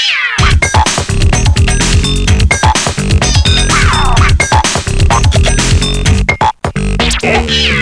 イエーイ!